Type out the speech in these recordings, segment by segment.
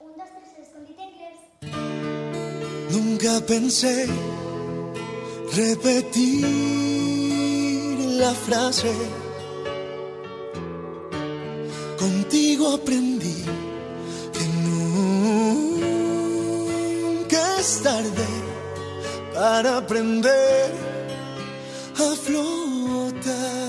Un, dos, tres. Nunca pensé repetir la frase. Contigo aprendí que nunca es tarde para aprender a flotar.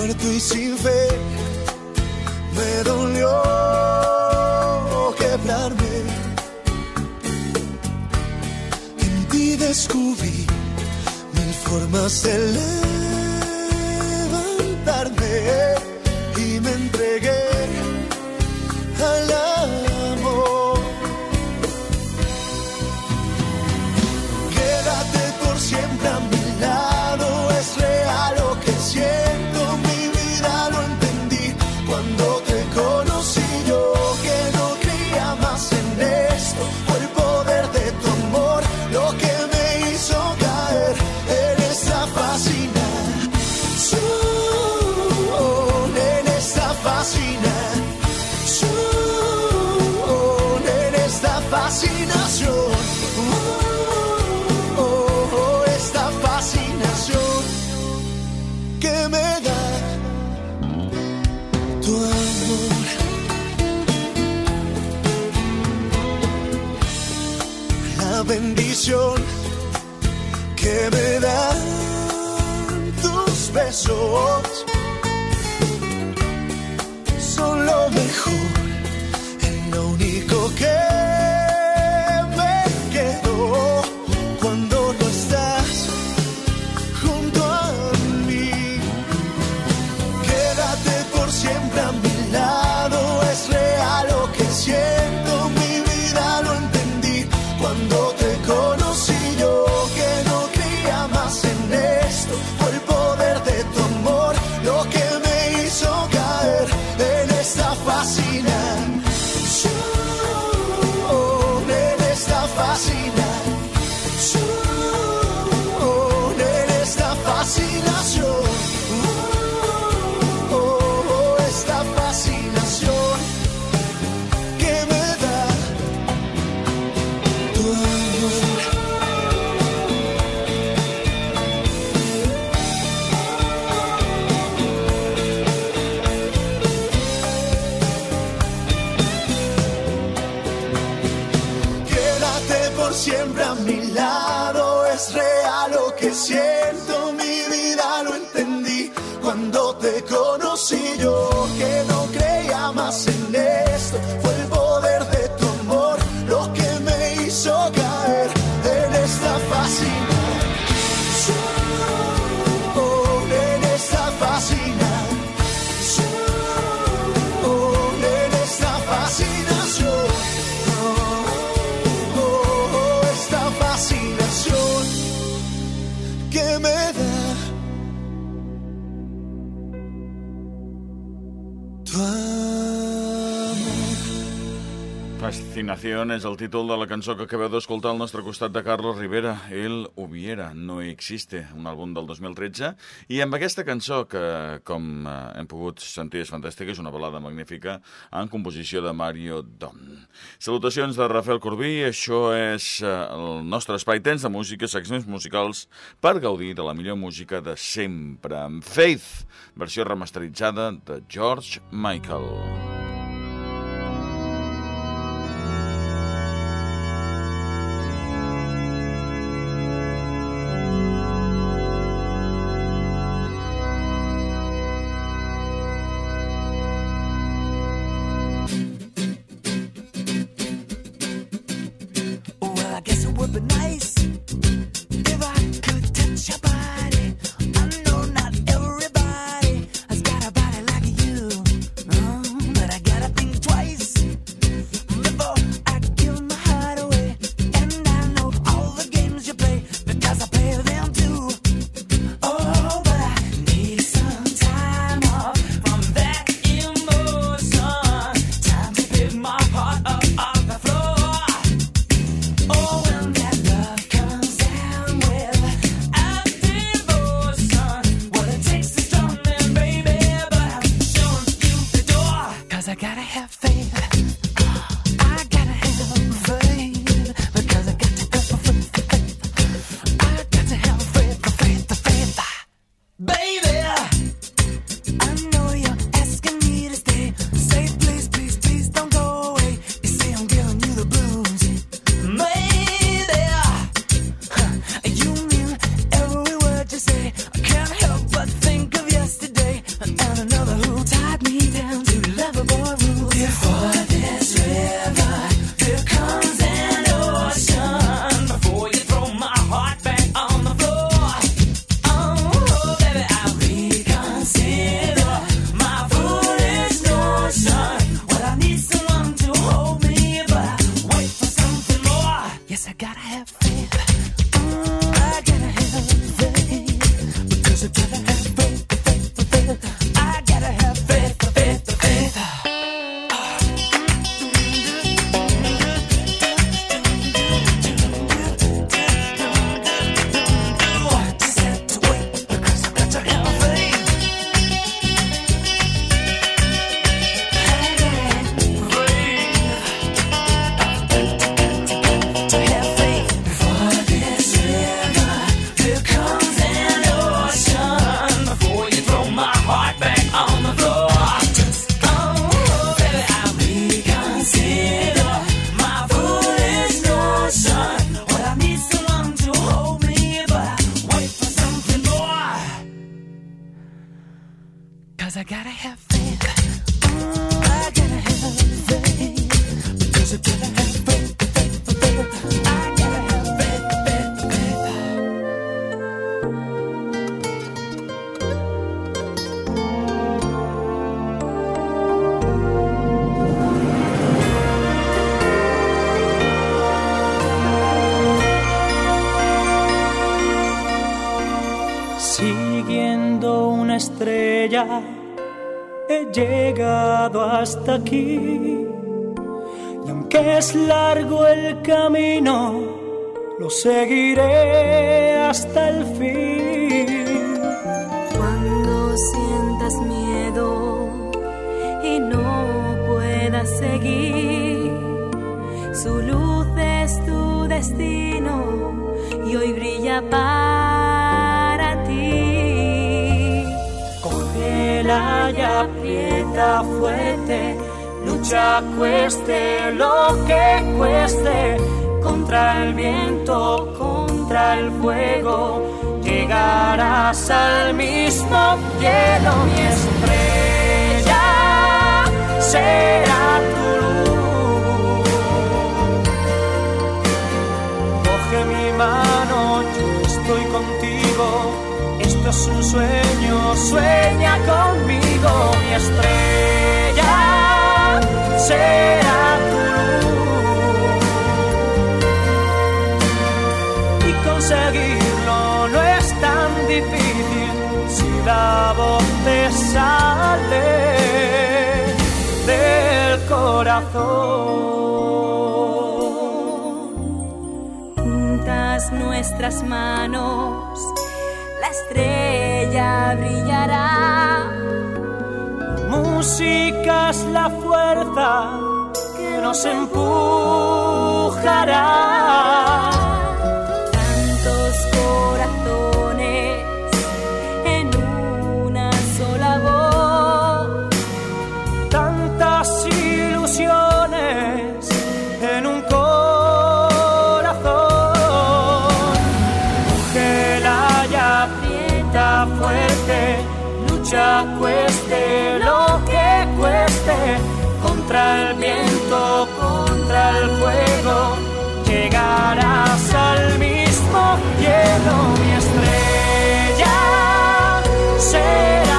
Muerto y sin fe, me dolió quebrarme. En ti descubrí mil formas de levantarme so Fascinación és el títol de la cançó que acabeu d'escoltar al nostre costat de Carlos Rivera, El hubiera, no existe, un àlbum del 2013. I amb aquesta cançó, que com eh, hem pogut sentir és fantàstica, és una balada magnífica, en composició de Mario Dom. Salutacions de Rafael Corbí, això és eh, el nostre espai tens de música, seccions musicals, per gaudir de la millor música de sempre, amb Faith, versió remasteritzada de George Michael. Well, another Y aunque es largo el camino, lo seguiré hasta el fin. Cuando sientas miedo y no puedas seguir, su luz es tu destino y hoy brilla para ti. Cógela y aprieta fuerte, lucha cueste lo que cueste, contra el viento, contra el fuego, llegarás al mismo cielo, mi estrella será tu luz. Coge mi mano, yo estoy contigo. Esto es un sueño, sueña conmigo, mi estrella será tu. Y conseguirlo no es tan difícil si la voz te sale del corazón. Juntas nuestras manos, la estrella brillará. Música es la fuerza que nos empujará. Tantos corazones en una sola voz. Tantas ilusiones en un corazón. Cógela y aprieta fuerte, lucha cueste lo que cueste, contra el viento, contra el fuego, llegarás al mismo cielo, mi estrella será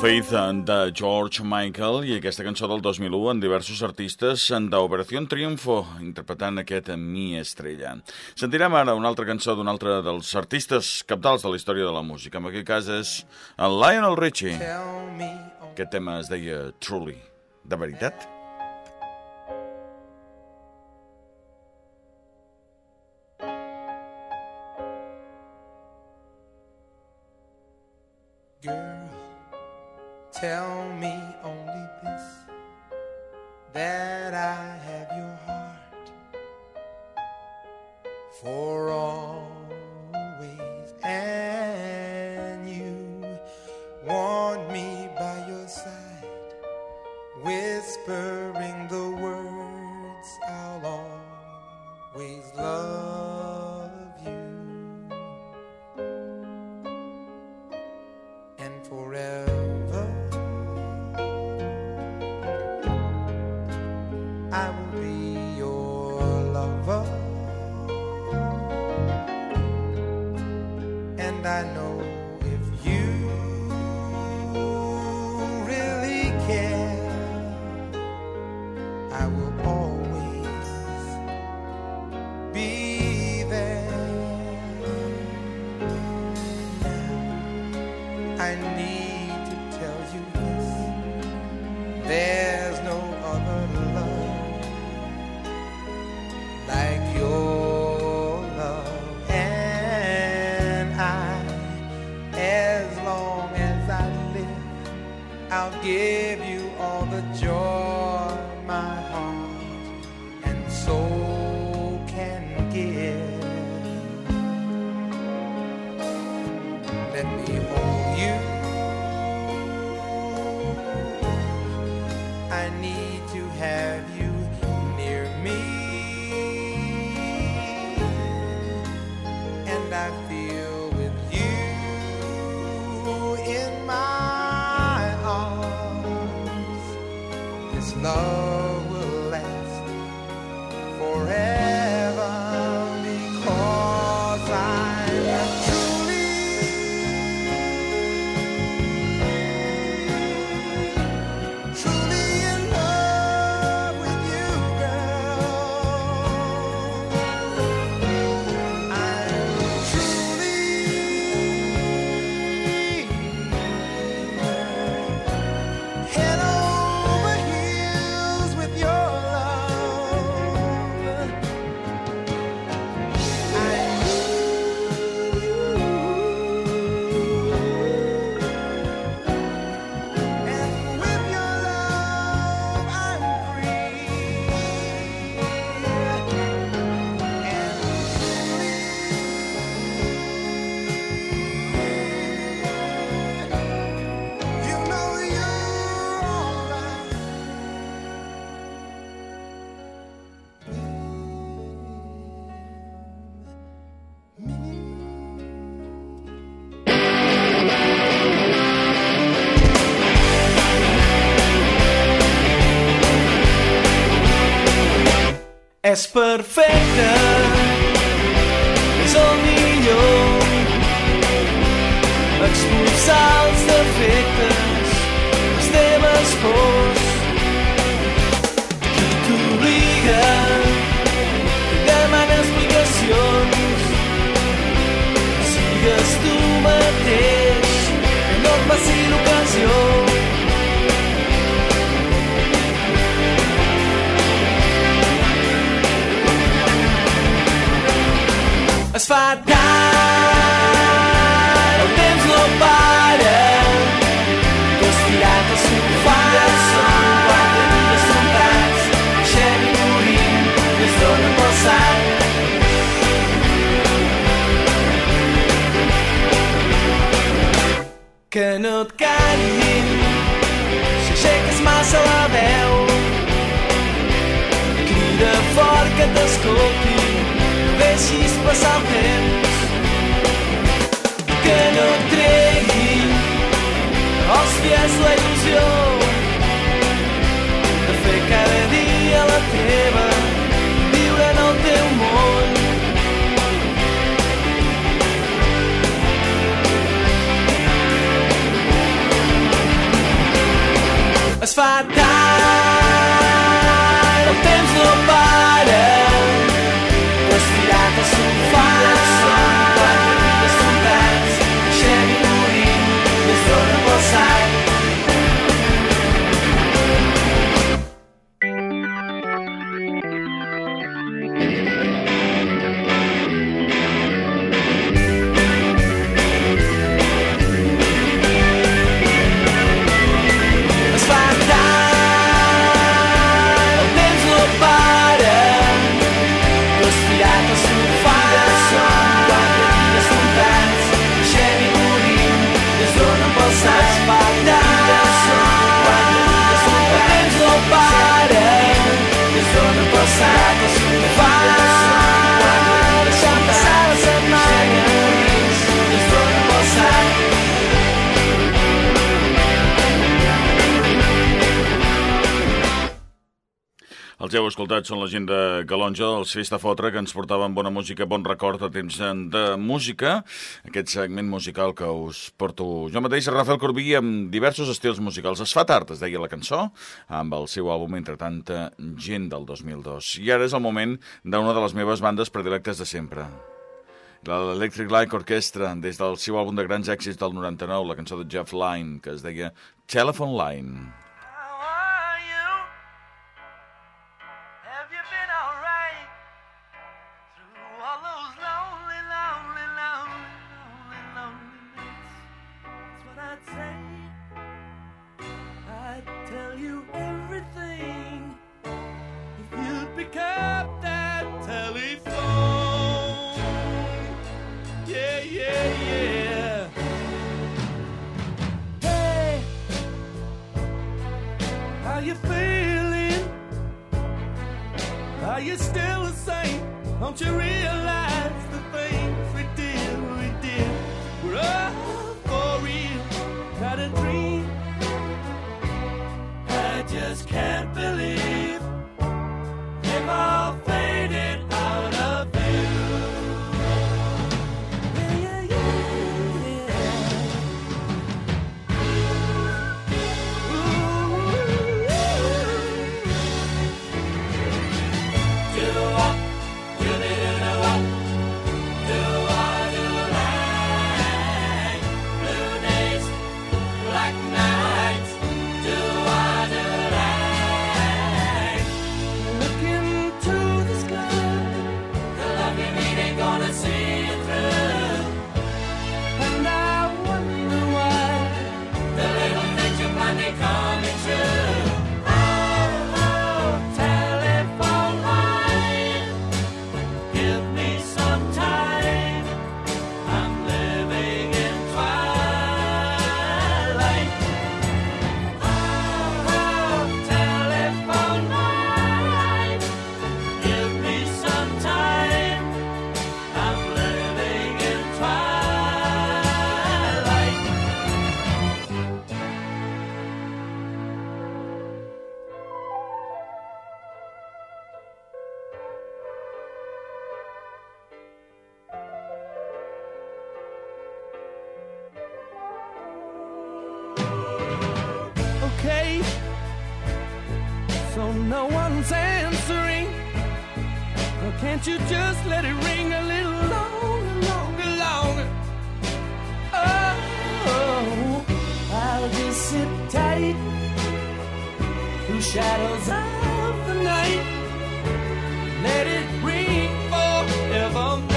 Faith de George Michael i aquesta cançó del 2001 en diversos artistes d'Operació Triunfo interpretant aquest Mi Estrella. Sentirem ara una altra cançó d'un altre dels artistes capdals de la història de la música. En aquest cas és el Lionel Richie. Aquest tema es deia Truly. De veritat? Tell me only this. that I have your heart for always, and you want me by your side, whispering the I'll give you all the joy És perfecte, és el millor. Expulsar els defectes, les teves pors. Es fa tard, el temps no para. Tu estirat al sofà, són quatre dies troncats. Deixem-hi morir, i es dona pel sac. Que no et callin, si aixeques massa la veu. Crida fort que t'escolti, deixis passar el temps. Que no et tregui, hòsties, la il·lusió de fer cada dia la teva, viure en el teu món. Es fa tard, escoltat, són la gent de Galonja, els Festa Fotre, que ens portaven bona música, bon record a temps de música, aquest segment musical que us porto jo mateix, Rafael Corbí, amb diversos estils musicals. Es fa tard, es deia la cançó, amb el seu àlbum Entre tanta gent del 2002. I ara és el moment d'una de les meves bandes predilectes de sempre. L'Electric Light Orchestra, des del seu àlbum de grans èxits del 99, la cançó de Jeff Lynne, que es deia Telephone Line. Shadows of the night. Let it ring forevermore.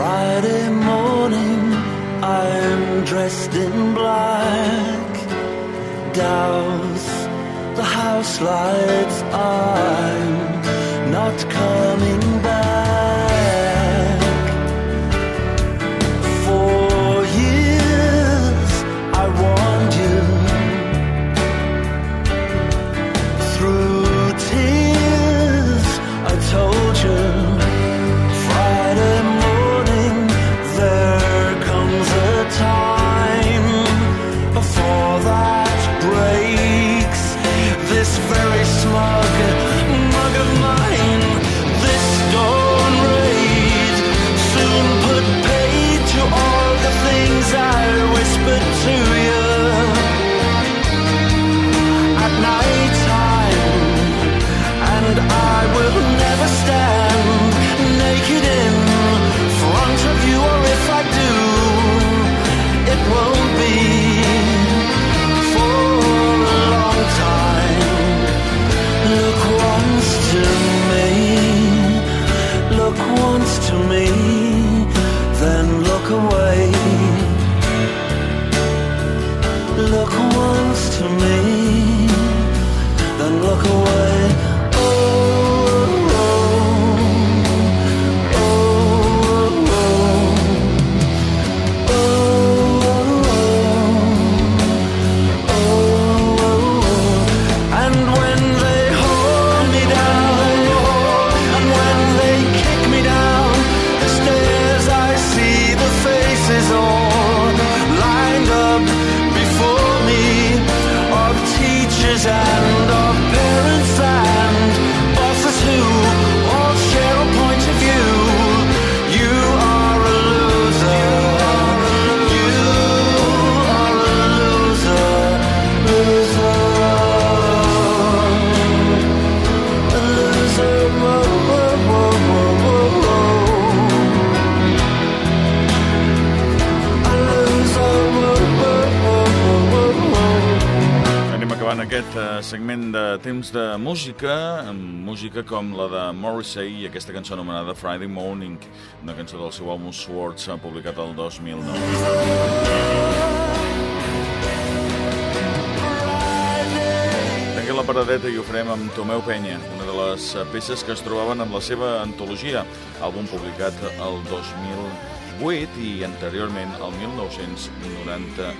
Friday morning, I'm dressed in black. Douse the house lights. I'm not coming back. Música, amb música com la de Morrissey i aquesta cançó anomenada Friday Morning, una cançó del seu àlbum Swords, eh, publicat el 2009. Tanquem la paradeta i ho farem amb Tomeu Penya, una de les eh, peces que es trobaven en la seva antologia, àlbum publicat el 2008 i anteriorment el 1999.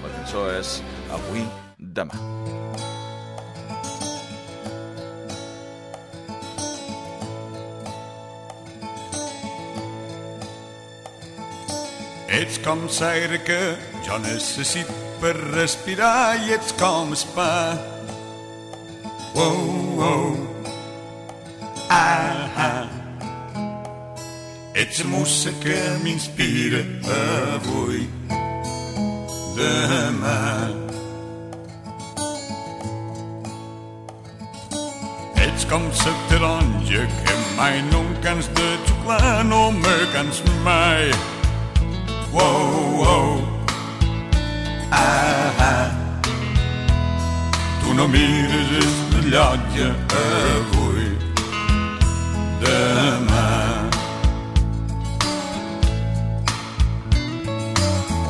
La cançó és Avui, demà. Ets com l'aire que jo necessit per respirar i ets com el pa. Wow, wow. Ah, ah. Ets la musa que m'inspira avui, demà. Ets com la taronja que mai no em cans de xuclar, no me cans mai. Wow, wow. Ah, ah. Tu no mires el rellotge avui, demà.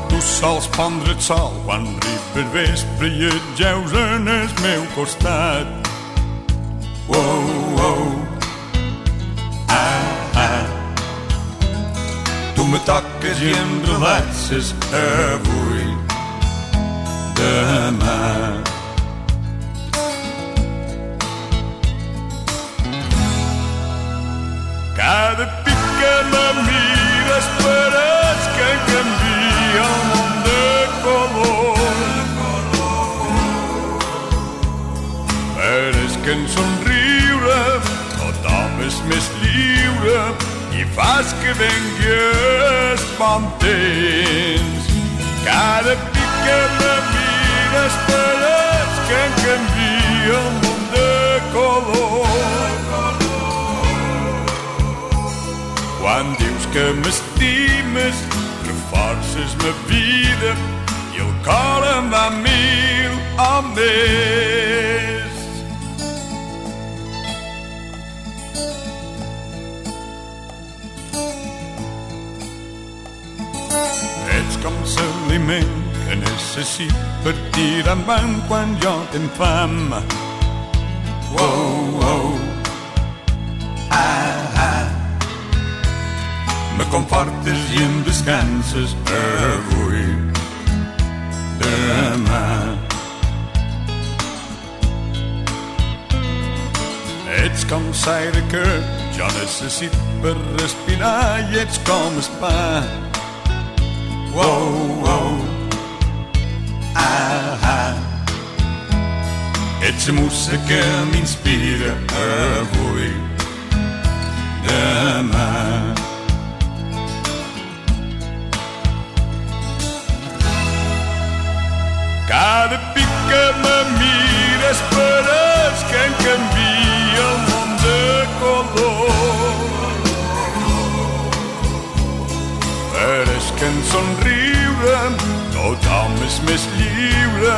Tu sols pondre el sol quan arriba el vespre i et geus en el meu costat. Wow, me toques i em relaxes avui, demà. Fas que vengues bon temps. Cada pic que me mires pareix que canvia el món de color. Quan dius que m'estimes, reforces ma vida i el cor em va mil o més. com l'aliment que necessit per tirar endavant quan jo tenc fam. Wow, wow, ah, ah. Me confortes i em descanses avui, demà. Ets com l'aire que jo necessit per respirar i ets com espai whoa, ah, ah, é música me inspira a voi dama. Cada pica me mira, esperas quem cambia o mundo color. Pareix que en somriure tothom és més lliure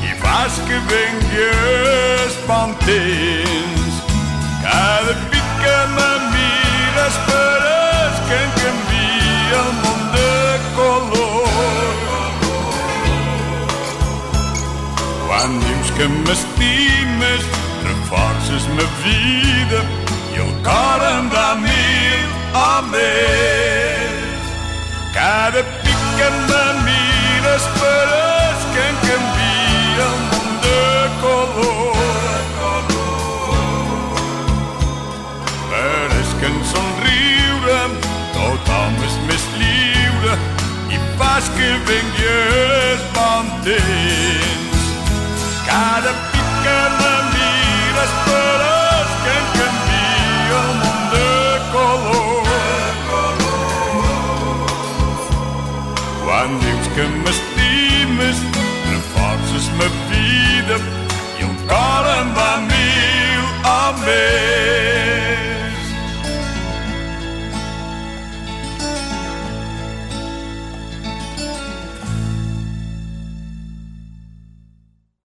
i fas que vengués bon temps. Cada pic que me mires pareix que em canvia el món de color. Quan dius que m'estimes, reforces ma vida i el cor em va mil o. Que me mires pareix que em canvia el món de color. Pareix que en somriure tothom és més lliure i fas que vengués bon temps. Caught mil my.